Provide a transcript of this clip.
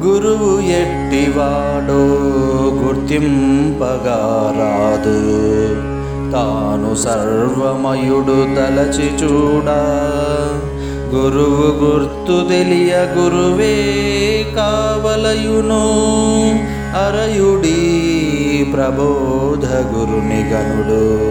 గురువు ఎట్టివాడో గుర్తింపగారాదు. తాను సర్వమయుడు తలచి చూడ. గురువు గుర్తు తెలియ గురువే కావలయును. అరయుడి ప్రబోధ గురుని గనుడు